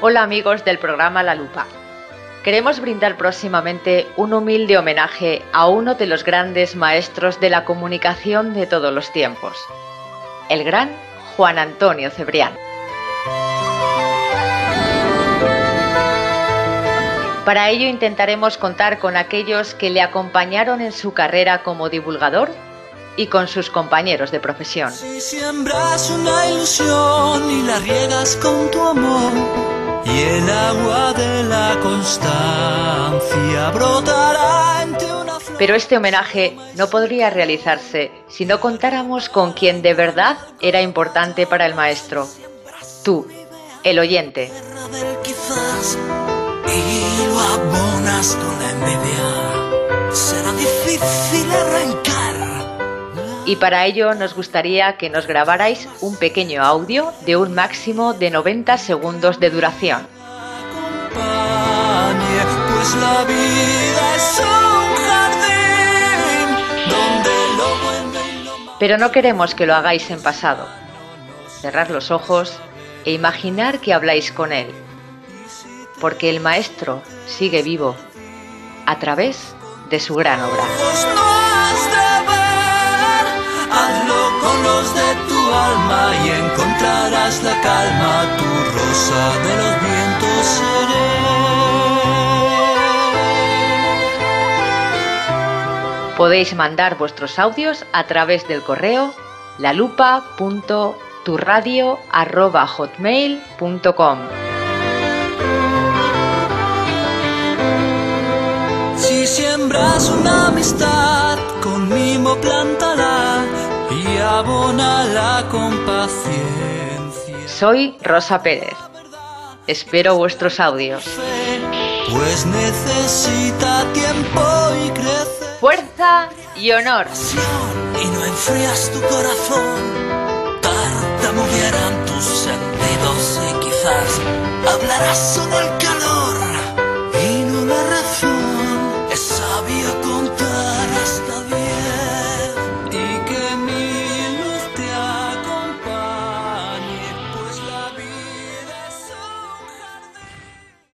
Hola amigos del programa La Lupa. Queremos brindar próximamente un humilde homenaje a uno de los grandes maestros de la comunicación de todos los tiempos, el gran Juan Antonio Cebrián. Para ello intentaremos contar con aquellos que le acompañaron en su carrera como divulgador y con sus compañeros de profesión. Si siembras una ilusión y la riegas con tu amor, y el agua de la constancia brotará entre una flor. Pero este homenaje no podría realizarse si no contáramos con quien de verdad era importante para el maestro. Tú, el oyente. Y lo abonas con la envidia. Será difícil arrancar. Y para ello nos gustaría que nos grabarais un pequeño audio de un máximo de 90 segundos de duración. pues la vida es un jardín donde lo bueno y lo malo. Pero no queremos que lo hagáis en pasado. Cerrar los ojos e imaginar que habláis con él. Porque el maestro sigue vivo a través de su gran obra. Alma y encontrarás la calma, tu rosa de los vientos seré. Podéis mandar vuestros audios a través del correo lalupa.turradio.hotmail.com Si siembras una amistad, con mimo plántala y abónala con paciencia. Soy Rosa Pérez. Espero vuestros audios. Pues necesita tiempo y crece. Fuerza y honor. y no enfrías tu corazón, tartamudearán tus sentidos y quizás hablarás solo el que